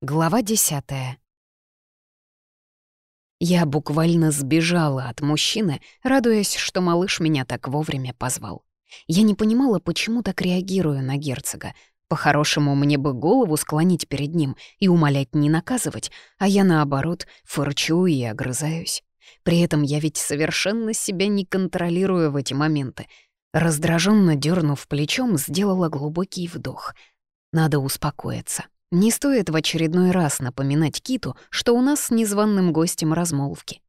Глава десятая. Я буквально сбежала от мужчины, радуясь, что малыш меня так вовремя позвал. Я не понимала, почему так реагирую на герцога. По-хорошему, мне бы голову склонить перед ним и умолять не наказывать, а я, наоборот, фырчу и огрызаюсь. При этом я ведь совершенно себя не контролирую в эти моменты. Раздраженно дернув плечом, сделала глубокий вдох. Надо успокоиться. Не стоит в очередной раз напоминать Киту, что у нас с незваным гостем размолвки.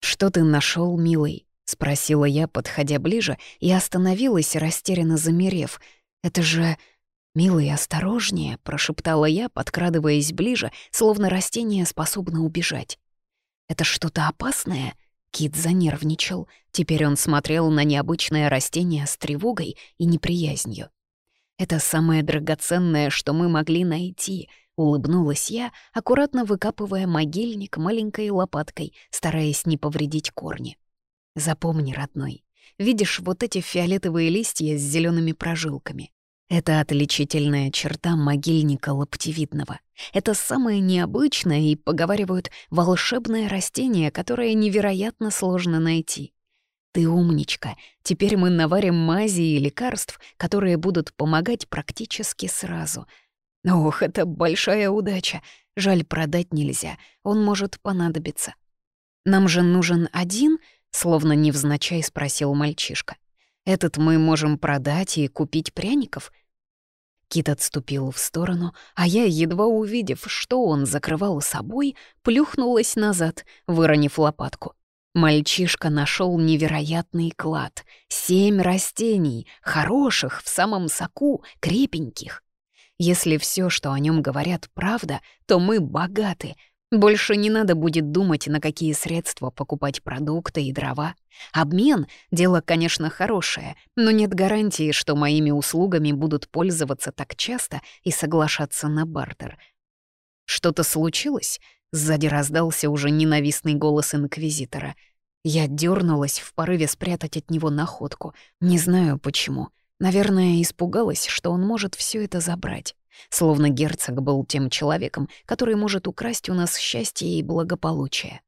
«Что ты нашел, милый?» — спросила я, подходя ближе, и остановилась, растерянно замерев. «Это же...» «Милый, осторожнее», — прошептала я, подкрадываясь ближе, словно растение способно убежать. «Это что-то опасное?» Кит занервничал. Теперь он смотрел на необычное растение с тревогой и неприязнью. Это самое драгоценное, что мы могли найти», — улыбнулась я, аккуратно выкапывая могильник маленькой лопаткой, стараясь не повредить корни. «Запомни, родной, видишь вот эти фиолетовые листья с зелеными прожилками? Это отличительная черта могильника лаптевидного. Это самое необычное и, поговаривают, волшебное растение, которое невероятно сложно найти. «Ты умничка. Теперь мы наварим мази и лекарств, которые будут помогать практически сразу. Ох, это большая удача. Жаль, продать нельзя. Он может понадобиться». «Нам же нужен один?» — словно невзначай спросил мальчишка. «Этот мы можем продать и купить пряников?» Кит отступил в сторону, а я, едва увидев, что он закрывал собой, плюхнулась назад, выронив лопатку. Мальчишка нашел невероятный клад. Семь растений, хороших, в самом соку, крепеньких. Если все, что о нем говорят, правда, то мы богаты. Больше не надо будет думать, на какие средства покупать продукты и дрова. Обмен — дело, конечно, хорошее, но нет гарантии, что моими услугами будут пользоваться так часто и соглашаться на бартер. Что-то случилось? Сзади раздался уже ненавистный голос инквизитора. Я дернулась в порыве спрятать от него находку. Не знаю почему. Наверное, испугалась, что он может все это забрать. Словно герцог был тем человеком, который может украсть у нас счастье и благополучие.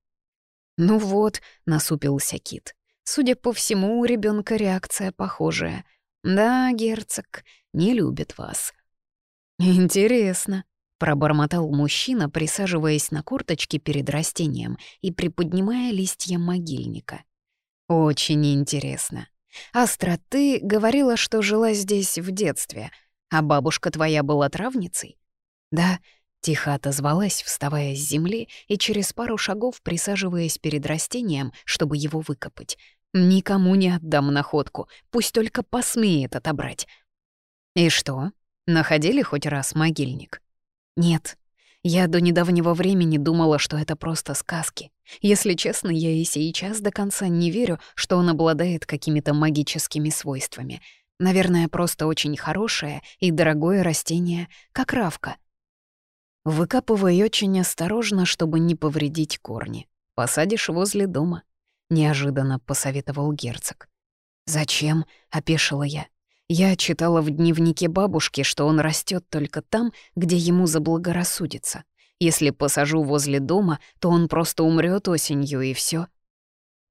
«Ну вот», — насупился Кит. «Судя по всему, у ребенка реакция похожая. Да, герцог не любит вас». «Интересно», Пробормотал мужчина, присаживаясь на курточке перед растением и приподнимая листья могильника. «Очень интересно. Астра, ты говорила, что жила здесь в детстве, а бабушка твоя была травницей?» «Да», — тихо отозвалась, вставая с земли и через пару шагов присаживаясь перед растением, чтобы его выкопать. «Никому не отдам находку, пусть только посмеет отобрать». «И что, находили хоть раз могильник?» Нет, я до недавнего времени думала, что это просто сказки. Если честно, я и сейчас до конца не верю, что он обладает какими-то магическими свойствами. Наверное, просто очень хорошее и дорогое растение, как равка. Выкапывай очень осторожно, чтобы не повредить корни. Посадишь возле дома. Неожиданно посоветовал герцог. «Зачем?» — опешила я. Я читала в дневнике бабушки, что он растет только там, где ему заблагорассудится. Если посажу возле дома, то он просто умрет осенью, и все.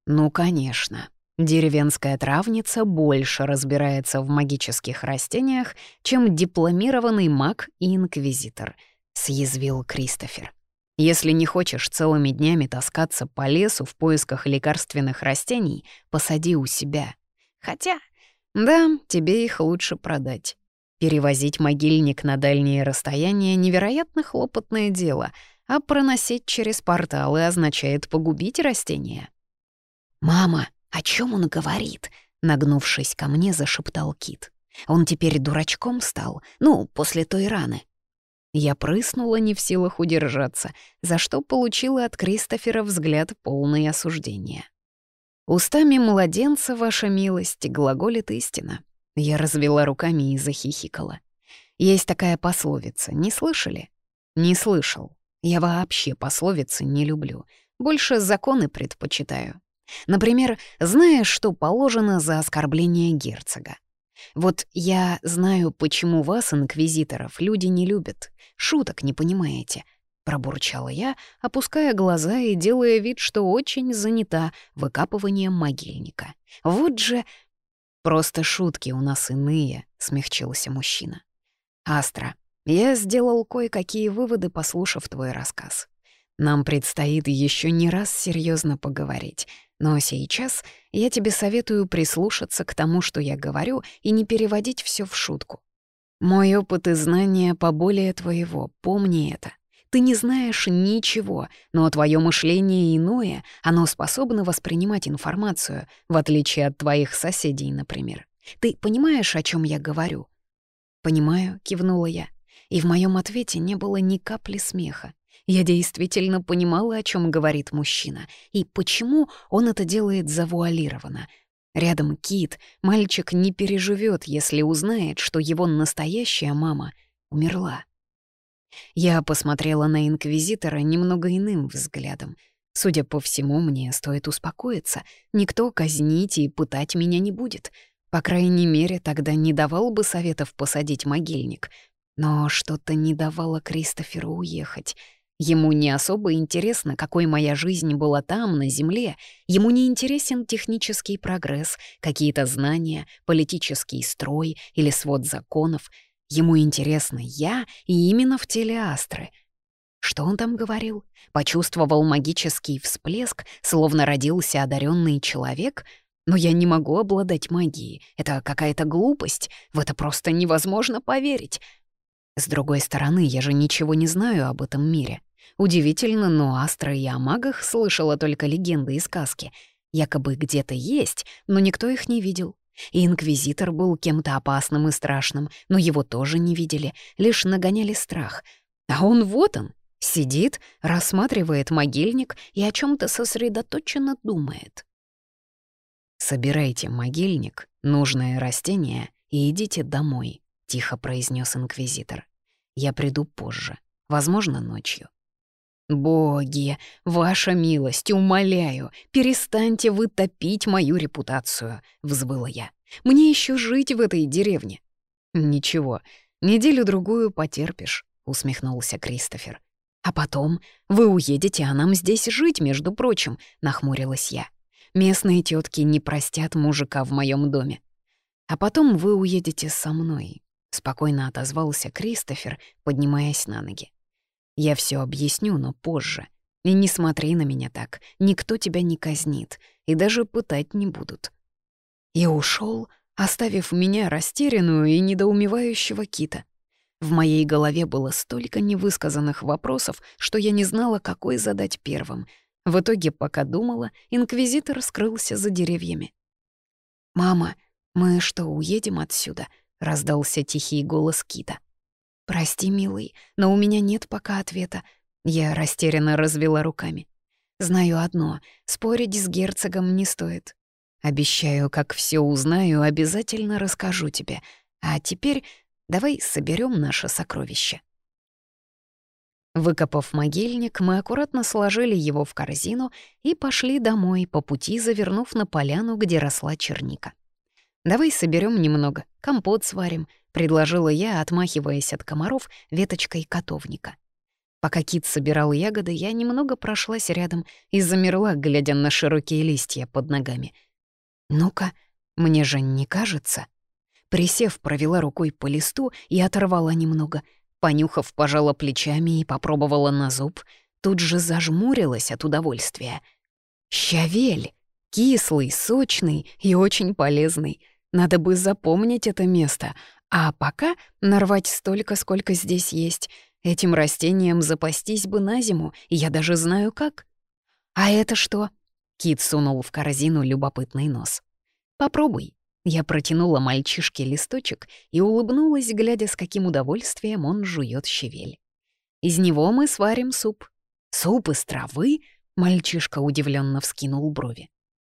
Ну, конечно. Деревенская травница больше разбирается в магических растениях, чем дипломированный маг и инквизитор, съязвил Кристофер. Если не хочешь целыми днями таскаться по лесу в поисках лекарственных растений, посади у себя. Хотя да, тебе их лучше продать. Перевозить могильник на дальние расстояния — невероятно хлопотное дело, а проносить через порталы означает погубить растения. «Мама, о чем он говорит?» — нагнувшись ко мне, зашептал Кит. «Он теперь дурачком стал, ну, после той раны». Я прыснула не в силах удержаться, за что получила от Кристофера взгляд полный осуждения. «Устами младенца, ваша милость, глаголит истина». Я развела руками и захихикала. Есть такая пословица, не слышали? Не слышал. Я вообще пословицы не люблю. Больше законы предпочитаю. Например, знаешь, что положено за оскорбление герцога? Вот я знаю, почему вас, инквизиторов, люди не любят. Шуток не понимаете. Пробурчала я, опуская глаза и делая вид, что очень занята выкапыванием могильника. Вот же... Просто шутки у нас иные, смягчился мужчина. Астра, я сделал кое-какие выводы, послушав твой рассказ. Нам предстоит еще не раз серьезно поговорить, но сейчас я тебе советую прислушаться к тому, что я говорю, и не переводить все в шутку. Мой опыт и знания поболее твоего, помни это. Ты не знаешь ничего, но твое мышление иное, оно способно воспринимать информацию, в отличие от твоих соседей, например. Ты понимаешь, о чем я говорю? «Понимаю», — кивнула я. И в моем ответе не было ни капли смеха. Я действительно понимала, о чем говорит мужчина, и почему он это делает завуалированно. Рядом Кит, мальчик не переживет, если узнает, что его настоящая мама умерла. Я посмотрела на инквизитора немного иным взглядом. Судя по всему, мне стоит успокоиться. Никто казнить и пытать меня не будет. По крайней мере, тогда не давал бы советов посадить могильник. Но что-то не давало Кристоферу уехать. Ему не особо интересно, какой моя жизнь была там, на Земле. Ему не интересен технический прогресс, какие-то знания, политический строй или свод законов — Ему интересно я и именно в теле Астры. Что он там говорил? Почувствовал магический всплеск, словно родился одаренный человек? Но я не могу обладать магией. Это какая-то глупость. В это просто невозможно поверить. С другой стороны, я же ничего не знаю об этом мире. Удивительно, но Астра и о магах слышала только легенды и сказки. Якобы где-то есть, но никто их не видел. И инквизитор был кем-то опасным и страшным, но его тоже не видели, лишь нагоняли страх. А он вот он, сидит, рассматривает могильник и о чем то сосредоточенно думает. «Собирайте могильник, нужное растение и идите домой», — тихо произнес инквизитор. «Я приду позже, возможно, ночью». «Боги, ваша милость, умоляю, перестаньте вы топить мою репутацию», — взвыла я. «Мне еще жить в этой деревне». «Ничего, неделю-другую потерпишь», — усмехнулся Кристофер. «А потом вы уедете, а нам здесь жить, между прочим», — нахмурилась я. «Местные тетки не простят мужика в моем доме». «А потом вы уедете со мной», — спокойно отозвался Кристофер, поднимаясь на ноги. Я все объясню, но позже. И не смотри на меня так, никто тебя не казнит, и даже пытать не будут. И ушел, оставив меня растерянную и недоумевающего кита. В моей голове было столько невысказанных вопросов, что я не знала, какой задать первым. В итоге, пока думала, инквизитор скрылся за деревьями. «Мама, мы что, уедем отсюда?» — раздался тихий голос Кита. «Прости, милый, но у меня нет пока ответа». Я растерянно развела руками. «Знаю одно — спорить с герцогом не стоит. Обещаю, как все узнаю, обязательно расскажу тебе. А теперь давай соберем наше сокровище». Выкопав могильник, мы аккуратно сложили его в корзину и пошли домой, по пути завернув на поляну, где росла черника. «Давай соберем немного, компот сварим», предложила я, отмахиваясь от комаров веточкой котовника. Пока кит собирал ягоды, я немного прошлась рядом и замерла, глядя на широкие листья под ногами. «Ну-ка, мне же не кажется». Присев, провела рукой по листу и оторвала немного. Понюхав, пожала плечами и попробовала на зуб. Тут же зажмурилась от удовольствия. «Щавель! Кислый, сочный и очень полезный. Надо бы запомнить это место, а пока нарвать столько, сколько здесь есть. Этим растением запастись бы на зиму, я даже знаю как. А это что? Кит сунул в корзину любопытный нос. Попробуй. Я протянула мальчишке листочек и улыбнулась, глядя, с каким удовольствием он жует щавель. Из него мы сварим суп. Суп из травы? Мальчишка удивленно вскинул брови.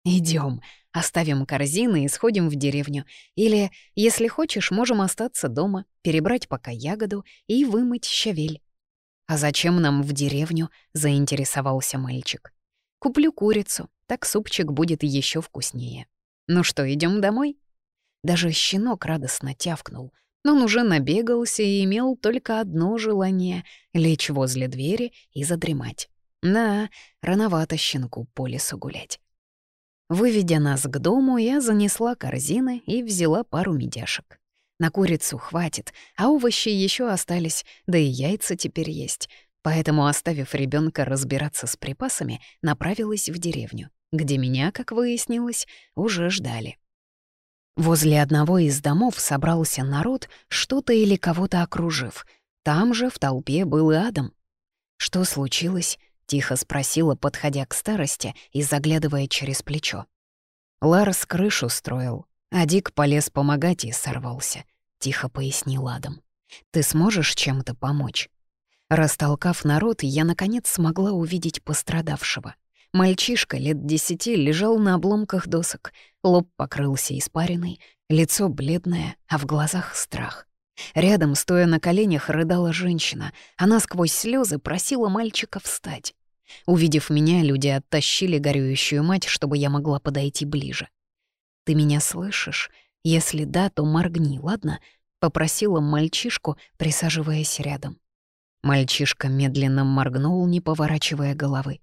Идем, Оставим корзины и сходим в деревню. Или, если хочешь, можем остаться дома, перебрать пока ягоду и вымыть щавель». «А зачем нам в деревню?» — заинтересовался мальчик. «Куплю курицу, так супчик будет еще вкуснее. Ну что, идем домой?» Даже щенок радостно тявкнул. Он уже набегался и имел только одно желание — лечь возле двери и задремать. Да, рановато щенку по лесу гулять. Выведя нас к дому, я занесла корзины и взяла пару медяшек. На курицу хватит, а овощи еще остались, да и яйца теперь есть. Поэтому, оставив ребенка разбираться с припасами, направилась в деревню, где меня, как выяснилось, уже ждали. Возле одного из домов собрался народ, что-то или кого-то окружив. Там же в толпе был и Адам. Что случилось? Тихо спросила, подходя к старости и заглядывая через плечо. Ларс крышу строил, а Дик полез помогать и сорвался. Тихо пояснил Адам. «Ты сможешь чем-то помочь?» Растолкав народ, я, наконец, смогла увидеть пострадавшего. Мальчишка лет десяти лежал на обломках досок, лоб покрылся испариной, лицо бледное, а в глазах страх. Рядом, стоя на коленях, рыдала женщина. Она сквозь слезы просила мальчика встать. Увидев меня, люди оттащили горюющую мать, чтобы я могла подойти ближе. «Ты меня слышишь? Если да, то моргни, ладно?» — попросила мальчишку, присаживаясь рядом. Мальчишка медленно моргнул, не поворачивая головы.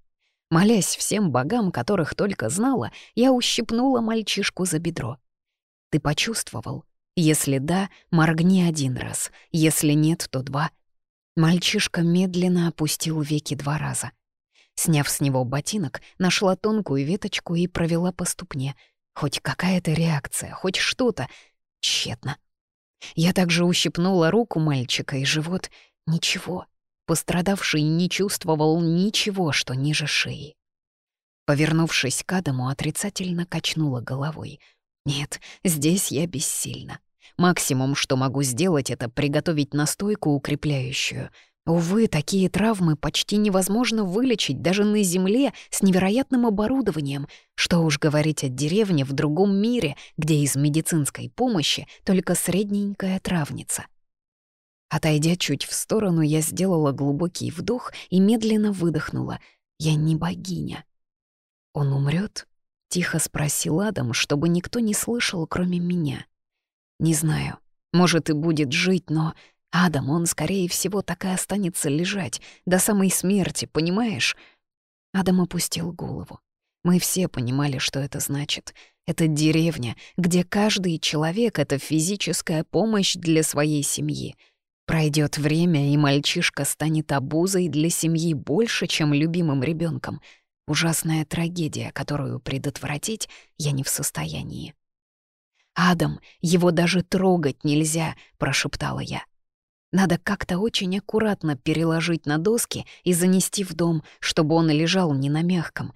Молясь всем богам, которых только знала, я ущипнула мальчишку за бедро. «Ты почувствовал? Если да, моргни один раз, если нет, то два». Мальчишка медленно опустил веки два раза — Сняв с него ботинок, нашла тонкую веточку и провела по ступне. Хоть какая-то реакция, хоть что-то. Тщетно. Я также ущипнула руку мальчика и живот. Ничего. Пострадавший не чувствовал ничего, что ниже шеи. Повернувшись к Адаму, отрицательно качнула головой. «Нет, здесь я бессильна. Максимум, что могу сделать, это приготовить настойку укрепляющую. Увы, такие травмы почти невозможно вылечить даже на Земле с невероятным оборудованием. Что уж говорить о деревне в другом мире, где из медицинской помощи только средненькая травница. Отойдя чуть в сторону, я сделала глубокий вдох и медленно выдохнула. Я не богиня. «Он умрет? тихо спросил Адам, чтобы никто не слышал, кроме меня. «Не знаю. Может, и будет жить, но Адам, он, скорее всего, так и останется лежать до самой смерти, понимаешь? Адам опустил голову. Мы все понимали, что это значит. Это деревня, где каждый человек — это физическая помощь для своей семьи. Пройдет время, и мальчишка станет обузой для семьи больше, чем любимым ребенком. Ужасная трагедия, которую предотвратить я не в состоянии. «Адам, его даже трогать нельзя», — прошептала я. Надо как-то очень аккуратно переложить на доски и занести в дом, чтобы он лежал не на мягком.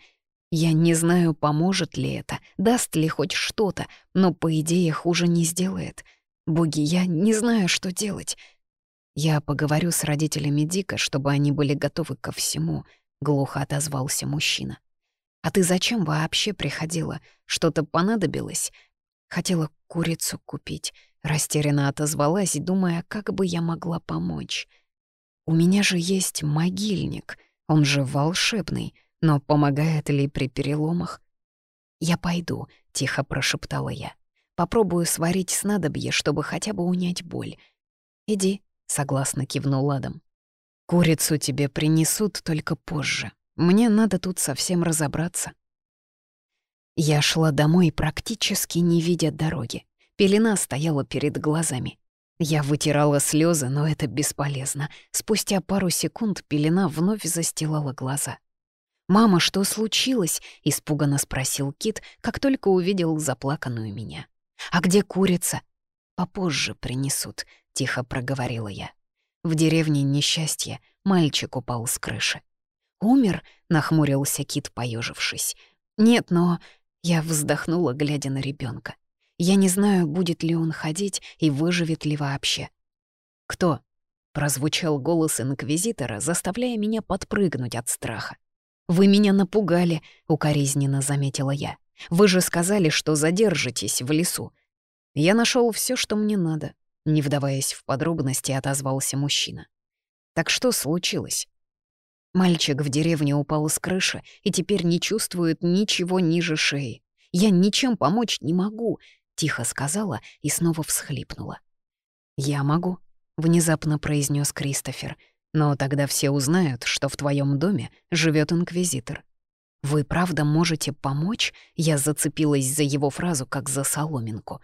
Я не знаю, поможет ли это, даст ли хоть что-то, но, по идее, хуже не сделает. Боги, я не знаю, что делать. Я поговорю с родителями Дика, чтобы они были готовы ко всему, — глухо отозвался мужчина. «А ты зачем вообще приходила? Что-то понадобилось?» Хотела курицу купить. Растерянно отозвалась, думая, как бы я могла помочь. «У меня же есть могильник, он же волшебный, но помогает ли при переломах?» «Я пойду», — тихо прошептала я. «Попробую сварить снадобье, чтобы хотя бы унять боль». «Иди», — согласно кивнул Адам. «Курицу тебе принесут только позже. Мне надо тут совсем разобраться». Я шла домой, практически не видя дороги. Пелена стояла перед глазами. Я вытирала слезы, но это бесполезно. Спустя пару секунд пелена вновь застилала глаза. «Мама, что случилось?» — испуганно спросил Кит, как только увидел заплаканную меня. «А где курица?» «Попозже принесут», — тихо проговорила я. В деревне несчастье, мальчик упал с крыши. «Умер?» — нахмурился Кит, поежившись. «Нет, но...» — я вздохнула, глядя на ребенка. Я не знаю, будет ли он ходить и выживет ли вообще. «Кто?» — прозвучал голос инквизитора, заставляя меня подпрыгнуть от страха. «Вы меня напугали», — укоризненно заметила я. «Вы же сказали, что задержитесь в лесу». Я нашел все, что мне надо. Не вдаваясь в подробности, отозвался мужчина. «Так что случилось?» Мальчик в деревне упал с крыши и теперь не чувствует ничего ниже шеи. Я ничем помочь не могу, тихо сказала и снова всхлипнула. «Я могу», — внезапно произнес Кристофер. «Но тогда все узнают, что в твоем доме живет инквизитор». «Вы правда можете помочь?» Я зацепилась за его фразу, как за соломинку.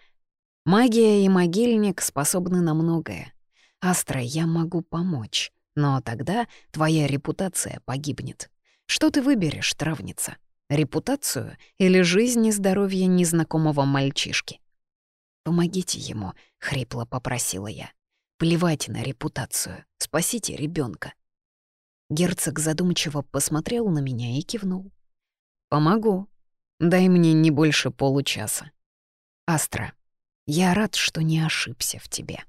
«Магия и могильник способны на многое. Астра, я могу помочь, но тогда твоя репутация погибнет. Что ты выберешь, травница? Репутацию или жизнь и здоровье незнакомого мальчишки?» «Помогите ему», — хрипло попросила я. «Плевайте на репутацию. Спасите ребенка. Герцог задумчиво посмотрел на меня и кивнул. «Помогу. Дай мне не больше получаса. Астра, я рад, что не ошибся в тебе».